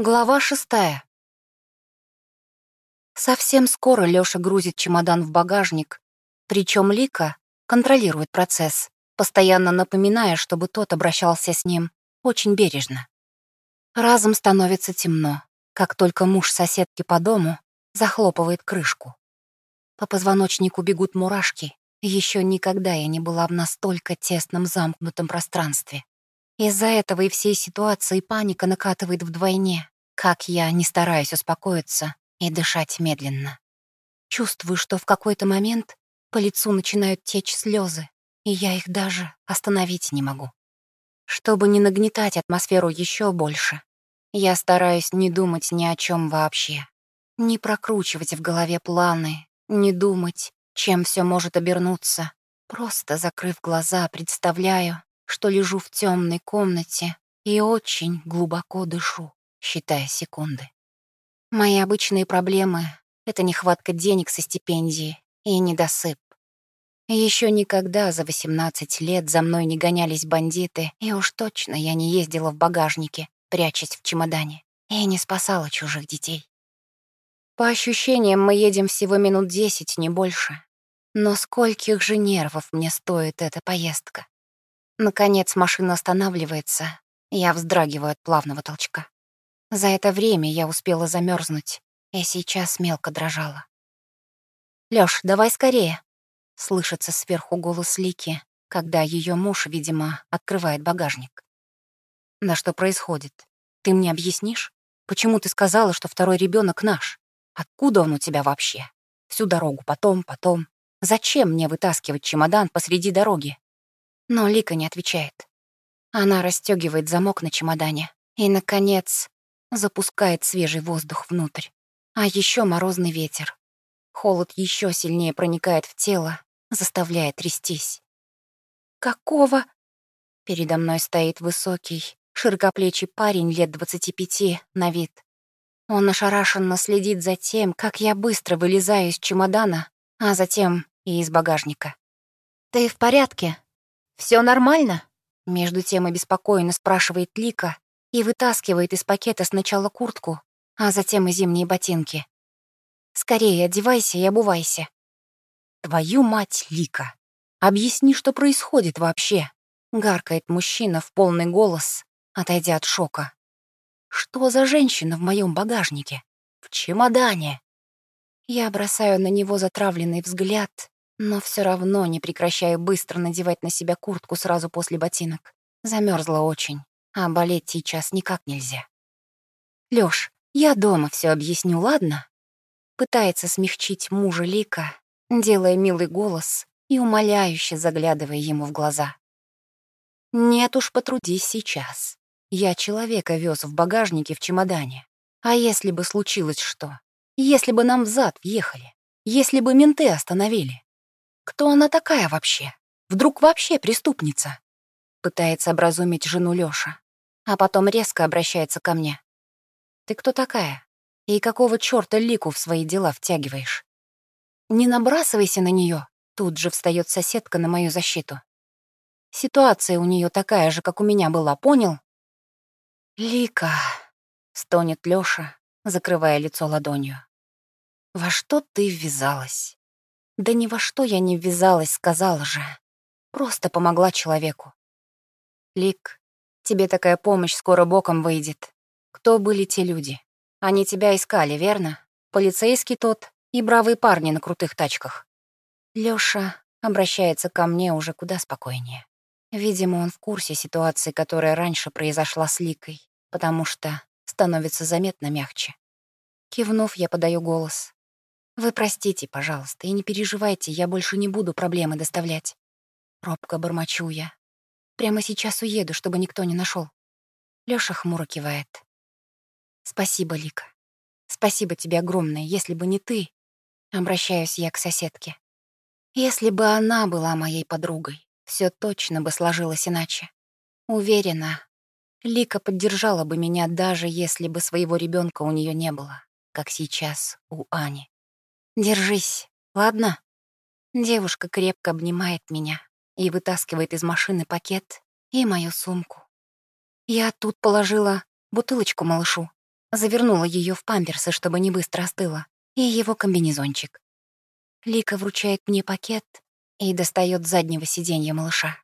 Глава шестая. Совсем скоро Лёша грузит чемодан в багажник, причем Лика контролирует процесс, постоянно напоминая, чтобы тот обращался с ним очень бережно. Разом становится темно, как только муж соседки по дому захлопывает крышку. По позвоночнику бегут мурашки, еще никогда я не была в настолько тесном замкнутом пространстве. Из-за этого и всей ситуации паника накатывает вдвойне, как я не стараюсь успокоиться и дышать медленно. Чувствую, что в какой-то момент по лицу начинают течь слезы, и я их даже остановить не могу. Чтобы не нагнетать атмосферу еще больше, я стараюсь не думать ни о чем вообще, не прокручивать в голове планы, не думать, чем все может обернуться. Просто закрыв глаза, представляю, что лежу в темной комнате и очень глубоко дышу, считая секунды. Мои обычные проблемы — это нехватка денег со стипендии и недосып. Еще никогда за 18 лет за мной не гонялись бандиты, и уж точно я не ездила в багажнике, прячась в чемодане, и не спасала чужих детей. По ощущениям, мы едем всего минут десять, не больше. Но скольких же нервов мне стоит эта поездка? Наконец машина останавливается, я вздрагиваю от плавного толчка. За это время я успела замерзнуть, и сейчас мелко дрожала. «Лёш, давай скорее!» — слышится сверху голос Лики, когда ее муж, видимо, открывает багажник. «Да что происходит? Ты мне объяснишь? Почему ты сказала, что второй ребенок наш? Откуда он у тебя вообще? Всю дорогу, потом, потом. Зачем мне вытаскивать чемодан посреди дороги? Но Лика не отвечает. Она расстегивает замок на чемодане и, наконец, запускает свежий воздух внутрь. А еще морозный ветер. Холод еще сильнее проникает в тело, заставляя трястись. «Какого?» Передо мной стоит высокий, широкоплечий парень лет двадцати пяти на вид. Он ошарашенно следит за тем, как я быстро вылезаю из чемодана, а затем и из багажника. «Ты в порядке?» Все нормально?» Между тем обеспокоенно спрашивает Лика и вытаскивает из пакета сначала куртку, а затем и зимние ботинки. «Скорее одевайся и обувайся». «Твою мать, Лика! Объясни, что происходит вообще!» Гаркает мужчина в полный голос, отойдя от шока. «Что за женщина в моем багажнике? В чемодане?» Я бросаю на него затравленный взгляд но все равно не прекращаю быстро надевать на себя куртку сразу после ботинок. Замерзла очень, а болеть сейчас никак нельзя. Лёш, я дома все объясню, ладно? Пытается смягчить мужа Лика, делая милый голос и умоляюще заглядывая ему в глаза. Нет уж, потрудись сейчас. Я человека вез в багажнике в чемодане. А если бы случилось что? Если бы нам взад въехали? Если бы менты остановили? Кто она такая вообще? Вдруг вообще преступница? Пытается образумить жену Лёша, а потом резко обращается ко мне. Ты кто такая? И какого чёрта Лику в свои дела втягиваешь? Не набрасывайся на неё. Тут же встаёт соседка на мою защиту. Ситуация у неё такая же, как у меня была, понял? Лика, стонет Лёша, закрывая лицо ладонью. Во что ты ввязалась? Да ни во что я не ввязалась, сказала же. Просто помогла человеку. Лик, тебе такая помощь скоро боком выйдет. Кто были те люди? Они тебя искали, верно? Полицейский тот и бравые парни на крутых тачках. Лёша обращается ко мне уже куда спокойнее. Видимо, он в курсе ситуации, которая раньше произошла с Ликой, потому что становится заметно мягче. Кивнув, я подаю голос. Вы простите, пожалуйста, и не переживайте, я больше не буду проблемы доставлять. Робко бормочу я. Прямо сейчас уеду, чтобы никто не нашел. Лёша хмуро кивает. Спасибо, Лика. Спасибо тебе огромное. Если бы не ты, обращаюсь я к соседке. Если бы она была моей подругой, все точно бы сложилось иначе. Уверена, Лика поддержала бы меня, даже если бы своего ребенка у нее не было, как сейчас у Ани. Держись, ладно?» Девушка крепко обнимает меня и вытаскивает из машины пакет и мою сумку. Я тут положила бутылочку малышу. Завернула ее в памперсы, чтобы не быстро остыла, и его комбинезончик. Лика вручает мне пакет и достает с заднего сиденья малыша.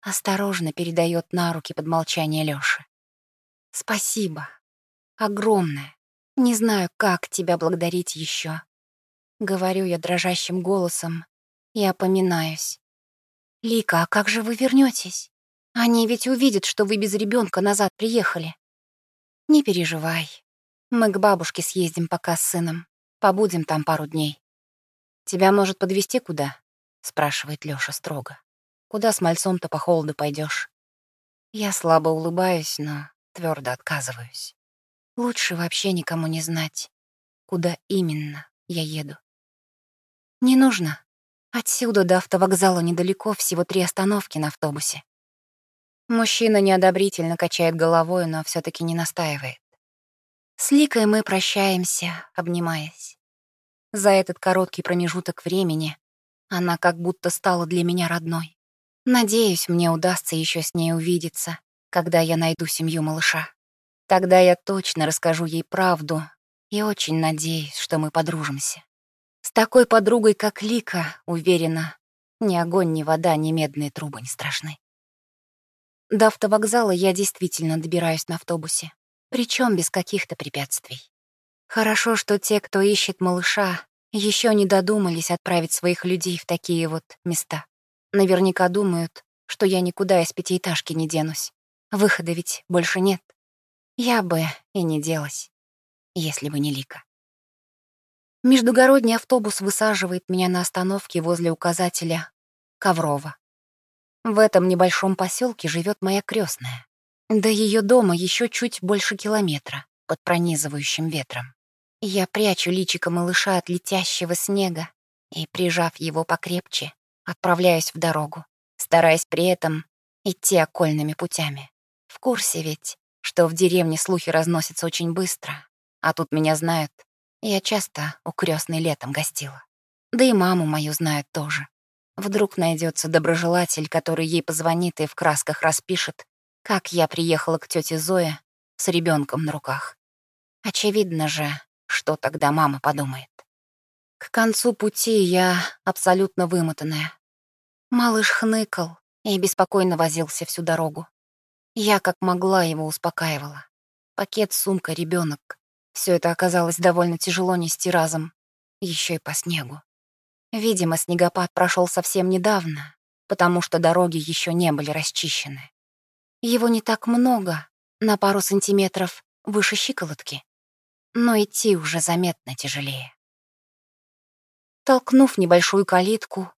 Осторожно передает на руки под молчание Лёши. «Спасибо. Огромное. Не знаю, как тебя благодарить еще. Говорю я дрожащим голосом и опоминаюсь. «Лика, а как же вы вернетесь? Они ведь увидят, что вы без ребенка назад приехали». «Не переживай. Мы к бабушке съездим пока с сыном. Побудем там пару дней. Тебя может подвести куда?» — спрашивает Лёша строго. «Куда с мальцом-то по холоду пойдешь? Я слабо улыбаюсь, но твердо отказываюсь. Лучше вообще никому не знать, куда именно я еду. Не нужно. Отсюда до автовокзала недалеко, всего три остановки на автобусе. Мужчина неодобрительно качает головой, но все таки не настаивает. С Ликой мы прощаемся, обнимаясь. За этот короткий промежуток времени она как будто стала для меня родной. Надеюсь, мне удастся еще с ней увидеться, когда я найду семью малыша. Тогда я точно расскажу ей правду и очень надеюсь, что мы подружимся. С такой подругой, как Лика, уверена, ни огонь, ни вода, ни медные трубы не страшны. До автовокзала я действительно добираюсь на автобусе, причем без каких-то препятствий. Хорошо, что те, кто ищет малыша, еще не додумались отправить своих людей в такие вот места. Наверняка думают, что я никуда из пятиэтажки не денусь. Выхода ведь больше нет. Я бы и не делась, если бы не Лика. Междугородний автобус высаживает меня на остановке возле указателя Коврова. В этом небольшом поселке живет моя крестная. До ее дома еще чуть больше километра под пронизывающим ветром. Я прячу личико малыша от летящего снега и, прижав его покрепче, отправляюсь в дорогу, стараясь при этом идти окольными путями. В курсе ведь, что в деревне слухи разносятся очень быстро, а тут меня знают. Я часто у крестной летом гостила. Да и маму мою знают тоже. Вдруг найдется доброжелатель, который ей позвонит и в красках распишет, как я приехала к тете Зое с ребенком на руках. Очевидно же, что тогда мама подумает? К концу пути я абсолютно вымотанная. Малыш хныкал и беспокойно возился всю дорогу. Я как могла его успокаивала. Пакет, сумка, ребенок. Все это оказалось довольно тяжело нести разом, еще и по снегу. Видимо, снегопад прошел совсем недавно, потому что дороги еще не были расчищены. Его не так много, на пару сантиметров выше щиколотки но идти уже заметно тяжелее. Толкнув небольшую калитку,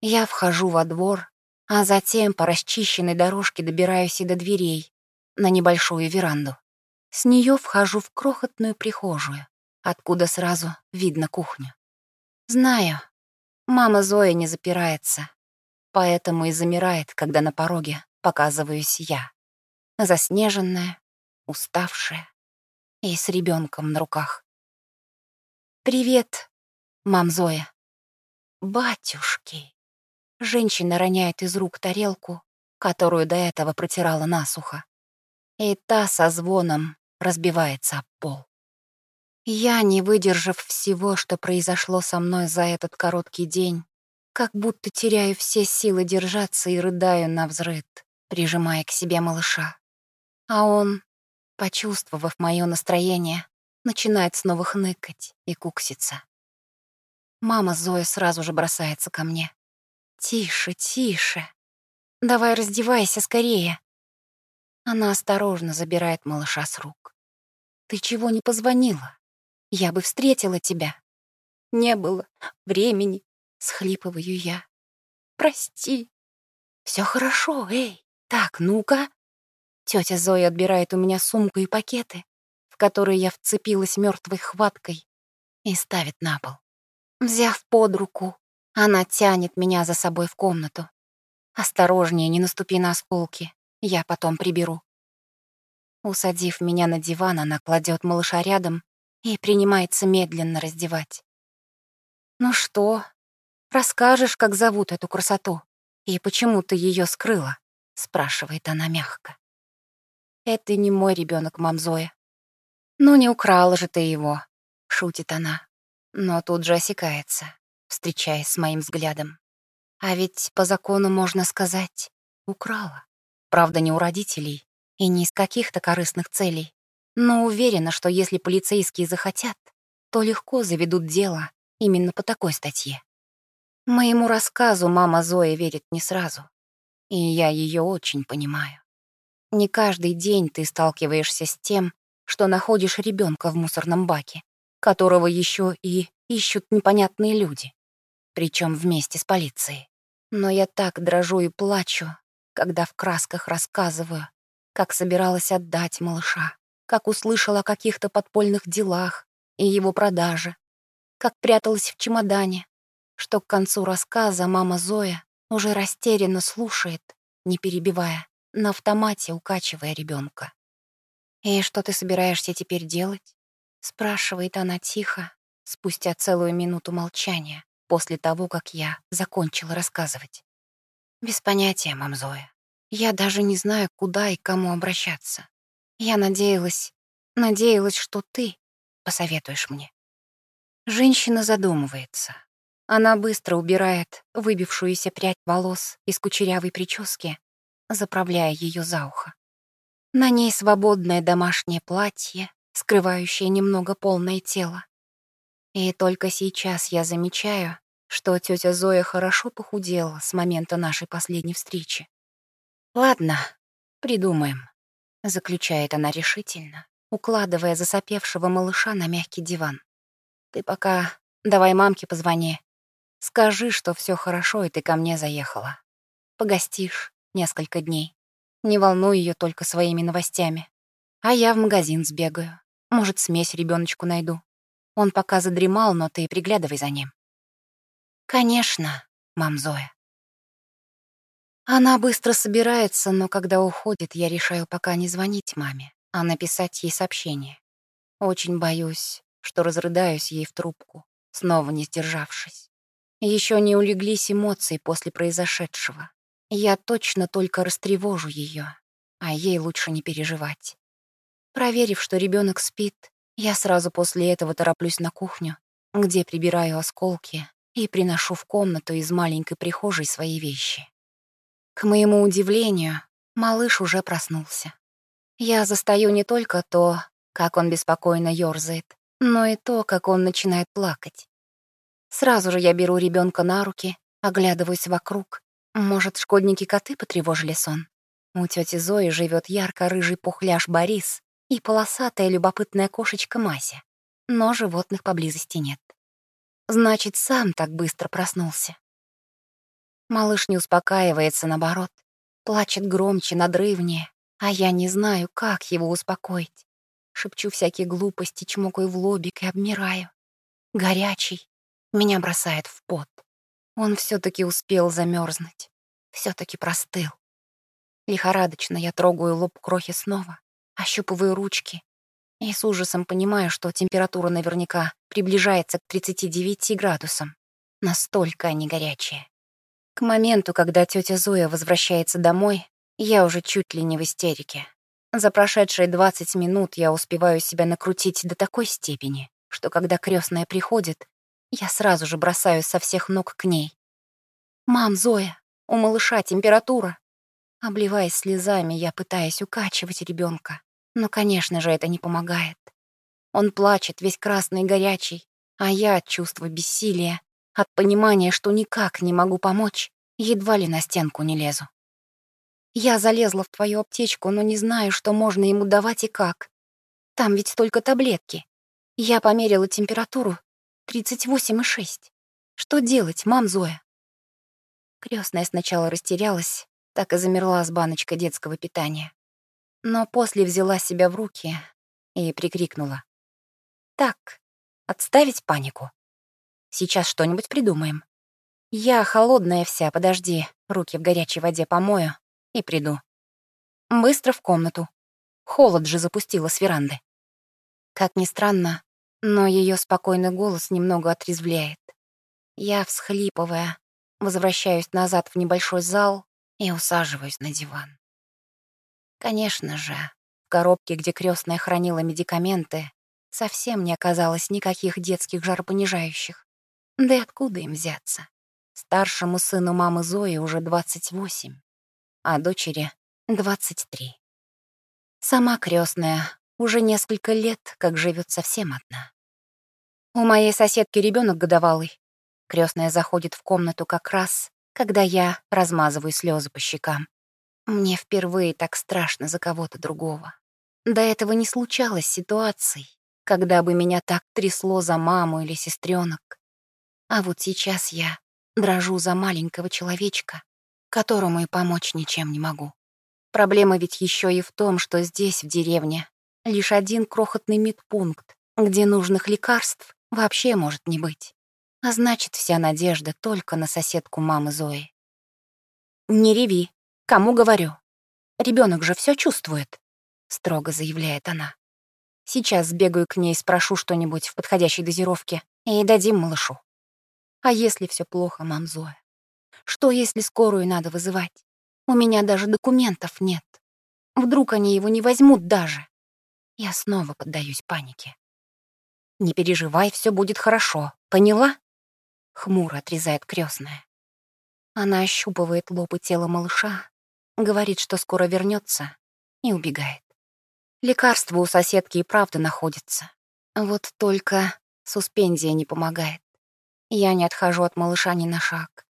я вхожу во двор, а затем по расчищенной дорожке добираюсь и до дверей, на небольшую веранду. С нее вхожу в крохотную прихожую, откуда сразу видно кухню. Знаю, мама Зоя не запирается, поэтому и замирает, когда на пороге показываюсь я. Заснеженная, уставшая, и с ребенком на руках. «Привет, мам Зоя». «Батюшки». Женщина роняет из рук тарелку, которую до этого протирала насухо. И та со звоном разбивается об пол. Я, не выдержав всего, что произошло со мной за этот короткий день, как будто теряю все силы держаться и рыдаю на взрыд, прижимая к себе малыша. А он почувствовав мое настроение, начинает снова хныкать и кукситься. Мама Зоя сразу же бросается ко мне. «Тише, тише. Давай раздевайся скорее». Она осторожно забирает малыша с рук. «Ты чего не позвонила? Я бы встретила тебя». «Не было времени», — схлипываю я. «Прости». Все хорошо, эй. Так, ну-ка, Тетя Зоя отбирает у меня сумку и пакеты, в которые я вцепилась мертвой хваткой, и ставит на пол. Взяв под руку, она тянет меня за собой в комнату. «Осторожнее, не наступи на осколки, я потом приберу». Усадив меня на диван, она кладет малыша рядом и принимается медленно раздевать. «Ну что, расскажешь, как зовут эту красоту? И почему ты ее скрыла?» — спрашивает она мягко. Это не мой ребенок, мам Зоя. «Ну не украла же ты его», — шутит она, но тут же осекается, встречаясь с моим взглядом. А ведь по закону можно сказать «украла». Правда, не у родителей и не из каких-то корыстных целей, но уверена, что если полицейские захотят, то легко заведут дело именно по такой статье. Моему рассказу мама Зоя верит не сразу, и я ее очень понимаю. Не каждый день ты сталкиваешься с тем, что находишь ребенка в мусорном баке, которого еще и ищут непонятные люди, причем вместе с полицией. Но я так дрожу и плачу, когда в красках рассказываю, как собиралась отдать малыша, как услышала о каких-то подпольных делах и его продаже, как пряталась в чемодане, что к концу рассказа мама Зоя уже растерянно слушает, не перебивая, на автомате укачивая ребенка. «И что ты собираешься теперь делать?» — спрашивает она тихо, спустя целую минуту молчания, после того, как я закончила рассказывать. «Без понятия, мам Зоя. Я даже не знаю, куда и кому обращаться. Я надеялась, надеялась, что ты посоветуешь мне». Женщина задумывается. Она быстро убирает выбившуюся прядь волос из кучерявой прически, заправляя ее за ухо. На ней свободное домашнее платье, скрывающее немного полное тело. И только сейчас я замечаю, что тетя Зоя хорошо похудела с момента нашей последней встречи. «Ладно, придумаем», — заключает она решительно, укладывая засопевшего малыша на мягкий диван. «Ты пока давай мамке позвони. Скажи, что все хорошо, и ты ко мне заехала. Погостишь несколько дней. Не волнуй ее только своими новостями. А я в магазин сбегаю. Может, смесь ребеночку найду. Он пока задремал, но ты приглядывай за ним. Конечно, мам Зоя. Она быстро собирается, но когда уходит, я решаю пока не звонить маме, а написать ей сообщение. Очень боюсь, что разрыдаюсь ей в трубку, снова не сдержавшись. Еще не улеглись эмоции после произошедшего. Я точно только растревожу ее, а ей лучше не переживать. Проверив, что ребенок спит, я сразу после этого тороплюсь на кухню, где прибираю осколки и приношу в комнату из маленькой прихожей свои вещи. К моему удивлению, малыш уже проснулся. Я застаю не только то, как он беспокойно ёрзает, но и то, как он начинает плакать. Сразу же я беру ребенка на руки, оглядываюсь вокруг может, шкодники-коты потревожили сон? У тети Зои живет ярко-рыжий пухляш Борис и полосатая любопытная кошечка Мася, но животных поблизости нет. Значит, сам так быстро проснулся. Малыш не успокаивается, наоборот, плачет громче, надрывнее, а я не знаю, как его успокоить. Шепчу всякие глупости, чмокаю в лобик и обмираю. Горячий, меня бросает в пот. Он все-таки успел замерзнуть, все-таки простыл. Лихорадочно я трогаю лоб крохи снова, ощупываю ручки и с ужасом понимаю, что температура наверняка приближается к 39 градусам. Настолько они горячие. К моменту, когда тетя Зоя возвращается домой, я уже чуть ли не в истерике. За прошедшие 20 минут я успеваю себя накрутить до такой степени, что когда крестная приходит, я сразу же бросаюсь со всех ног к ней. «Мам, Зоя, у малыша температура!» Обливаясь слезами, я пытаюсь укачивать ребенка, но, конечно же, это не помогает. Он плачет, весь красный и горячий, а я от чувства бессилия, от понимания, что никак не могу помочь, едва ли на стенку не лезу. Я залезла в твою аптечку, но не знаю, что можно ему давать и как. Там ведь только таблетки. Я померила температуру 38,6. Что делать, мам Зоя? Крестная сначала растерялась, так и замерла с баночкой детского питания. Но после взяла себя в руки и прикрикнула. «Так, отставить панику. Сейчас что-нибудь придумаем. Я холодная вся, подожди, руки в горячей воде помою и приду. Быстро в комнату. Холод же запустила с веранды». Как ни странно, но ее спокойный голос немного отрезвляет. Я, всхлипывая, возвращаюсь назад в небольшой зал и усаживаюсь на диван. Конечно же, коробке, где крестная хранила медикаменты, совсем не оказалось никаких детских жаропонижающих. Да и откуда им взяться? Старшему сыну мамы Зои уже 28, а дочери — 23. Сама крестная уже несколько лет как живет совсем одна. У моей соседки ребенок годовалый. Крестная заходит в комнату как раз, когда я размазываю слезы по щекам. Мне впервые так страшно за кого-то другого. До этого не случалось ситуаций, когда бы меня так трясло за маму или сестренок. А вот сейчас я дрожу за маленького человечка, которому и помочь ничем не могу. Проблема ведь еще и в том, что здесь, в деревне, лишь один крохотный медпункт, где нужных лекарств вообще может не быть. А значит, вся надежда только на соседку мамы Зои. «Не реви, кому говорю. Ребенок же все чувствует», — строго заявляет она. «Сейчас сбегаю к ней, спрошу что-нибудь в подходящей дозировке и дадим малышу. А если все плохо, мам Зоя? Что, если скорую надо вызывать? У меня даже документов нет. Вдруг они его не возьмут даже?» Я снова поддаюсь панике. «Не переживай, все будет хорошо. Поняла?» Хмуро отрезает крестная. Она ощупывает лоб и тело малыша, говорит, что скоро вернется, и убегает. Лекарство у соседки и правда находится. Вот только суспензия не помогает. Я не отхожу от малыша ни на шаг.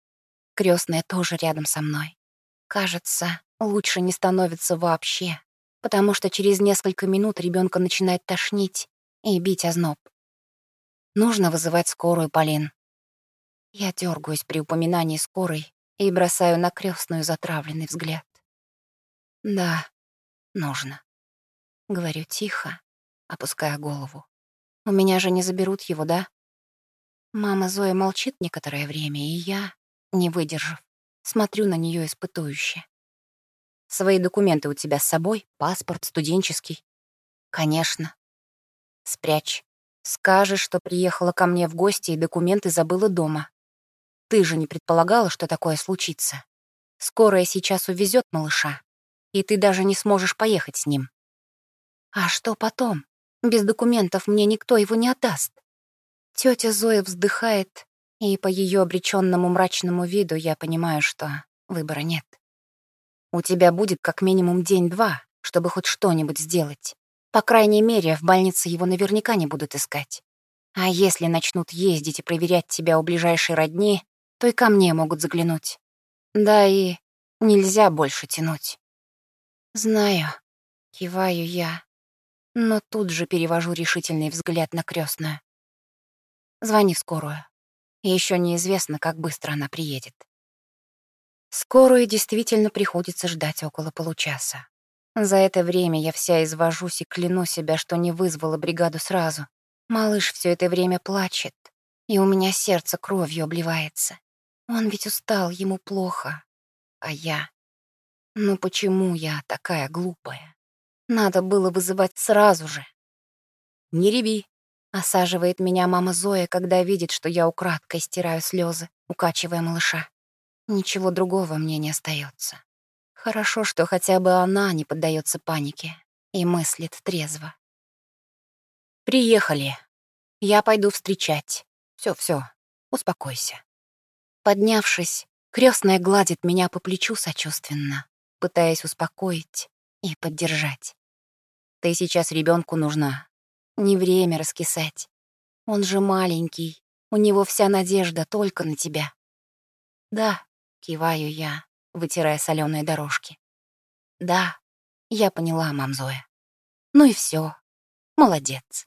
Крестная тоже рядом со мной. Кажется, лучше не становится вообще, потому что через несколько минут ребенка начинает тошнить и бить озноб. Нужно вызывать скорую, Полин. Я дергаюсь при упоминании скорой и бросаю на крестную затравленный взгляд. Да, нужно. Говорю тихо, опуская голову. У меня же не заберут его, да? Мама Зоя молчит некоторое время, и я, не выдержав, смотрю на нее испытующе. Свои документы у тебя с собой? Паспорт, студенческий? Конечно. Спрячь. Скажешь, что приехала ко мне в гости и документы забыла дома. Ты же не предполагала, что такое случится. Скорая сейчас увезет малыша, и ты даже не сможешь поехать с ним. А что потом? Без документов мне никто его не отдаст. Тетя Зоя вздыхает, и по ее обреченному мрачному виду я понимаю, что выбора нет. У тебя будет как минимум день-два, чтобы хоть что-нибудь сделать. По крайней мере, в больнице его наверняка не будут искать. А если начнут ездить и проверять тебя у ближайшей родни, то и ко мне могут заглянуть. Да и нельзя больше тянуть. Знаю, киваю я, но тут же перевожу решительный взгляд на крестную. Звони в скорую. еще неизвестно, как быстро она приедет. Скорую действительно приходится ждать около получаса. За это время я вся извожусь и кляну себя, что не вызвала бригаду сразу. Малыш все это время плачет, и у меня сердце кровью обливается. Он ведь устал, ему плохо. А я... Ну почему я такая глупая? Надо было вызывать сразу же. «Не реви», — осаживает меня мама Зоя, когда видит, что я украдкой стираю слезы, укачивая малыша. Ничего другого мне не остается. Хорошо, что хотя бы она не поддается панике и мыслит трезво. «Приехали. Я пойду встречать. Все-все, успокойся». Поднявшись, крестная гладит меня по плечу сочувственно, пытаясь успокоить и поддержать. «Ты сейчас ребенку нужна. Не время раскисать. Он же маленький, у него вся надежда только на тебя». «Да», — киваю я, вытирая соленые дорожки. Да, я поняла, мам Зоя. Ну и все. Молодец.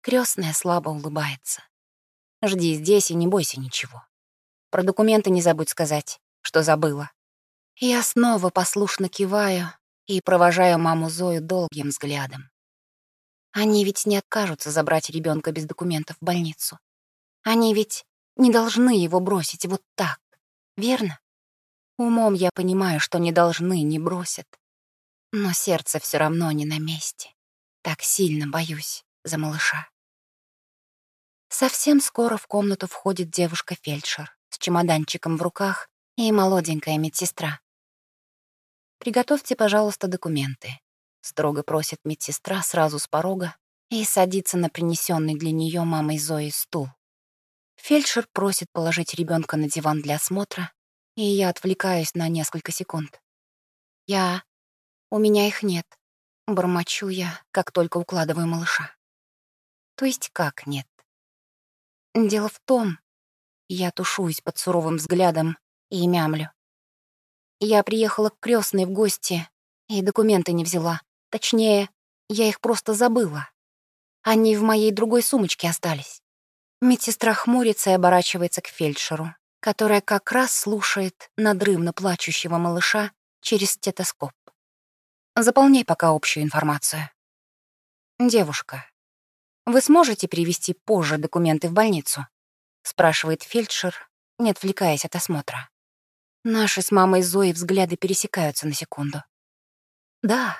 Крестная слабо улыбается. Жди здесь и не бойся ничего. Про документы не забудь сказать, что забыла. Я снова послушно киваю и провожаю маму Зою долгим взглядом. Они ведь не откажутся забрать ребенка без документов в больницу. Они ведь не должны его бросить вот так, верно? Умом я понимаю, что не должны, не бросят. Но сердце все равно не на месте. Так сильно боюсь за малыша. Совсем скоро в комнату входит девушка-фельдшер с чемоданчиком в руках и молоденькая медсестра. «Приготовьте, пожалуйста, документы. — строго просит медсестра сразу с порога и садится на принесенный для нее мамой Зои стул. Фельдшер просит положить ребенка на диван для осмотра, и я отвлекаюсь на несколько секунд. Я... У меня их нет. Бормочу я, как только укладываю малыша. То есть как нет? Дело в том, я тушуюсь под суровым взглядом и мямлю. Я приехала к крестной в гости и документы не взяла. Точнее, я их просто забыла. Они в моей другой сумочке остались. Медсестра хмурится и оборачивается к фельдшеру, которая как раз слушает надрывно плачущего малыша через стетоскоп. Заполняй пока общую информацию. Девушка, вы сможете привезти позже документы в больницу? Спрашивает фельдшер, не отвлекаясь от осмотра. Наши с мамой Зоей взгляды пересекаются на секунду. Да,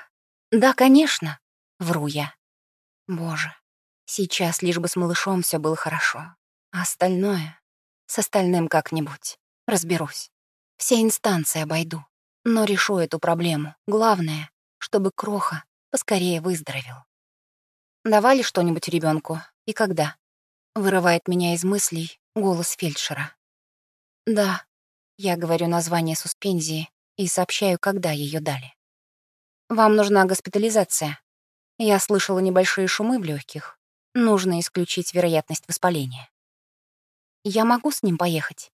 да, конечно, вру я. Боже, сейчас лишь бы с малышом все было хорошо. А остальное? С остальным как-нибудь. Разберусь. Все инстанции обойду. Но решу эту проблему. Главное, чтобы Кроха поскорее выздоровел. Давали что-нибудь ребенку и когда? Вырывает меня из мыслей голос фельдшера. Да, я говорю название суспензии и сообщаю, когда ее дали. Вам нужна госпитализация. Я слышала небольшие шумы в легких. Нужно исключить вероятность воспаления. Я могу с ним поехать?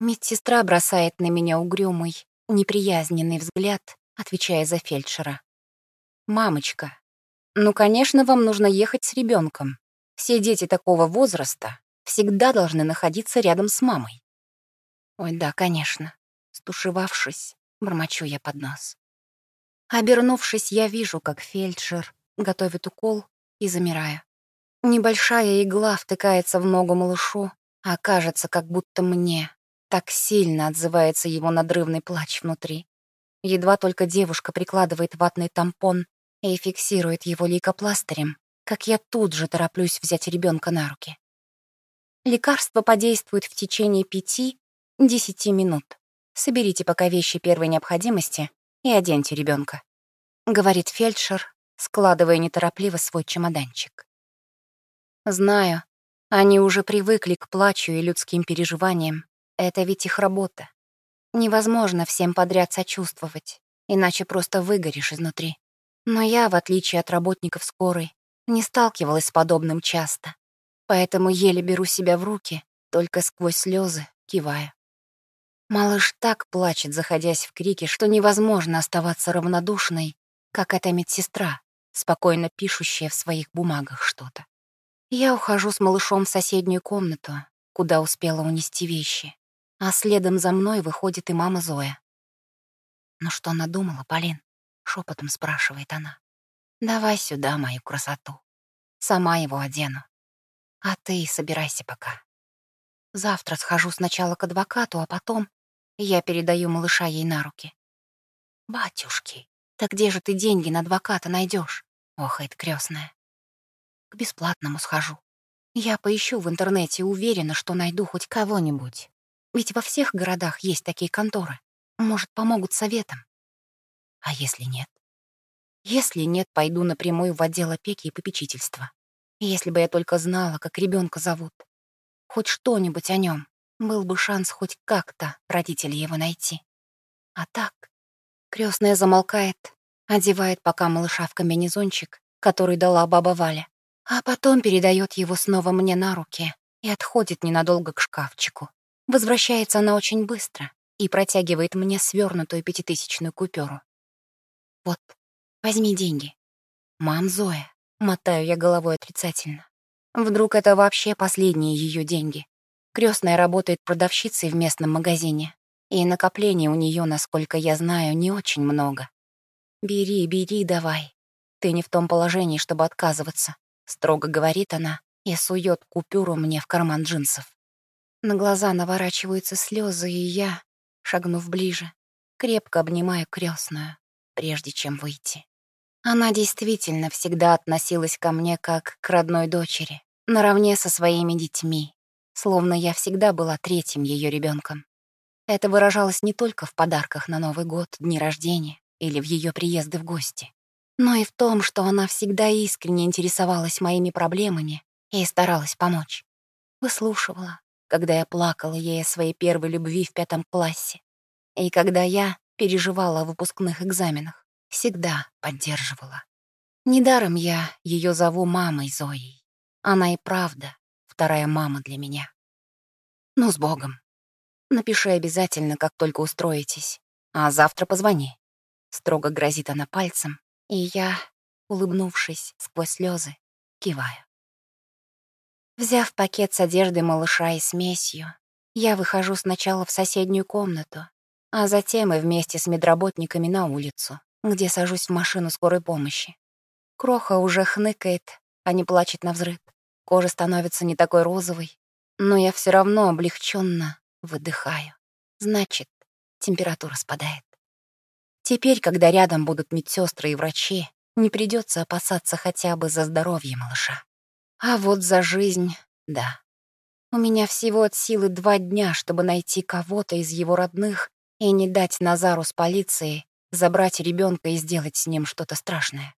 Медсестра бросает на меня угрюмый, неприязненный взгляд, отвечая за фельдшера. «Мамочка, ну, конечно, вам нужно ехать с ребенком. Все дети такого возраста всегда должны находиться рядом с мамой». «Ой, да, конечно». Стушевавшись, бормочу я под нос. Обернувшись, я вижу, как фельдшер готовит укол и замираю. Небольшая игла втыкается в ногу малышу, а кажется, как будто мне так сильно отзывается его надрывный плач внутри. Едва только девушка прикладывает ватный тампон и фиксирует его лейкопластырем, как я тут же тороплюсь взять ребенка на руки. Лекарство подействует в течение пяти-десяти минут. Соберите пока вещи первой необходимости и оденьте ребенка, говорит фельдшер, складывая неторопливо свой чемоданчик. Знаю, они уже привыкли к плачу и людским переживаниям. Это ведь их работа. Невозможно всем подряд сочувствовать, иначе просто выгоришь изнутри. Но я, в отличие от работников скорой, не сталкивалась с подобным часто, поэтому еле беру себя в руки, только сквозь слезы кивая. Малыш так плачет, заходясь в крики, что невозможно оставаться равнодушной, как эта медсестра, спокойно пишущая в своих бумагах что-то. Я ухожу с малышом в соседнюю комнату, куда успела унести вещи а следом за мной выходит и мама Зоя. «Ну что надумала, Полин?» — шепотом спрашивает она. «Давай сюда мою красоту. Сама его одену. А ты собирайся пока. Завтра схожу сначала к адвокату, а потом я передаю малыша ей на руки. «Батюшки, так где же ты деньги на адвоката найдешь? охает крестная. «К бесплатному схожу. Я поищу в интернете, уверена, что найду хоть кого-нибудь. Ведь во всех городах есть такие конторы. Может, помогут советом. А если нет? Если нет, пойду напрямую в отдел опеки и попечительства. Если бы я только знала, как ребенка зовут. Хоть что-нибудь о нем, был бы шанс хоть как-то родителей его найти. А так, крестная замолкает, одевает пока малыша в комбинезончик, который дала баба Валя, а потом передает его снова мне на руки и отходит ненадолго к шкафчику. Возвращается она очень быстро и протягивает мне свернутую пятитысячную купюру. «Вот, возьми деньги». «Мам, Зоя», — мотаю я головой отрицательно. Вдруг это вообще последние ее деньги. Крестная работает продавщицей в местном магазине, и накоплений у нее, насколько я знаю, не очень много. «Бери, бери давай. Ты не в том положении, чтобы отказываться», — строго говорит она и сует купюру мне в карман джинсов. На глаза наворачиваются слезы, и я, шагнув ближе, крепко обнимаю крестную, прежде чем выйти. Она действительно всегда относилась ко мне как к родной дочери, наравне со своими детьми, словно я всегда была третьим ее ребенком. Это выражалось не только в подарках на Новый год, дни рождения или в ее приезды в гости. но и в том, что она всегда искренне интересовалась моими проблемами и старалась помочь. Выслушивала, когда я плакала ей о своей первой любви в пятом классе, и когда я переживала о выпускных экзаменах, всегда поддерживала. Недаром я ее зову мамой Зоей. Она и правда вторая мама для меня. Ну, с Богом. Напиши обязательно, как только устроитесь, а завтра позвони. Строго грозит она пальцем, и я, улыбнувшись сквозь слезы, киваю. Взяв пакет с одеждой малыша и смесью, я выхожу сначала в соседнюю комнату, а затем и вместе с медработниками на улицу, где сажусь в машину скорой помощи. Кроха уже хныкает, а не плачет на взрыв. Кожа становится не такой розовой, но я все равно облегченно выдыхаю. Значит, температура спадает. Теперь, когда рядом будут медсестры и врачи, не придется опасаться хотя бы за здоровье малыша. А вот за жизнь — да. У меня всего от силы два дня, чтобы найти кого-то из его родных и не дать Назару с полицией забрать ребенка и сделать с ним что-то страшное.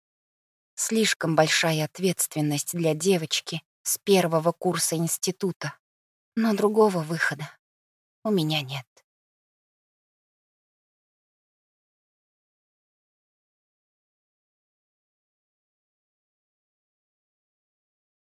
Слишком большая ответственность для девочки с первого курса института. Но другого выхода у меня нет.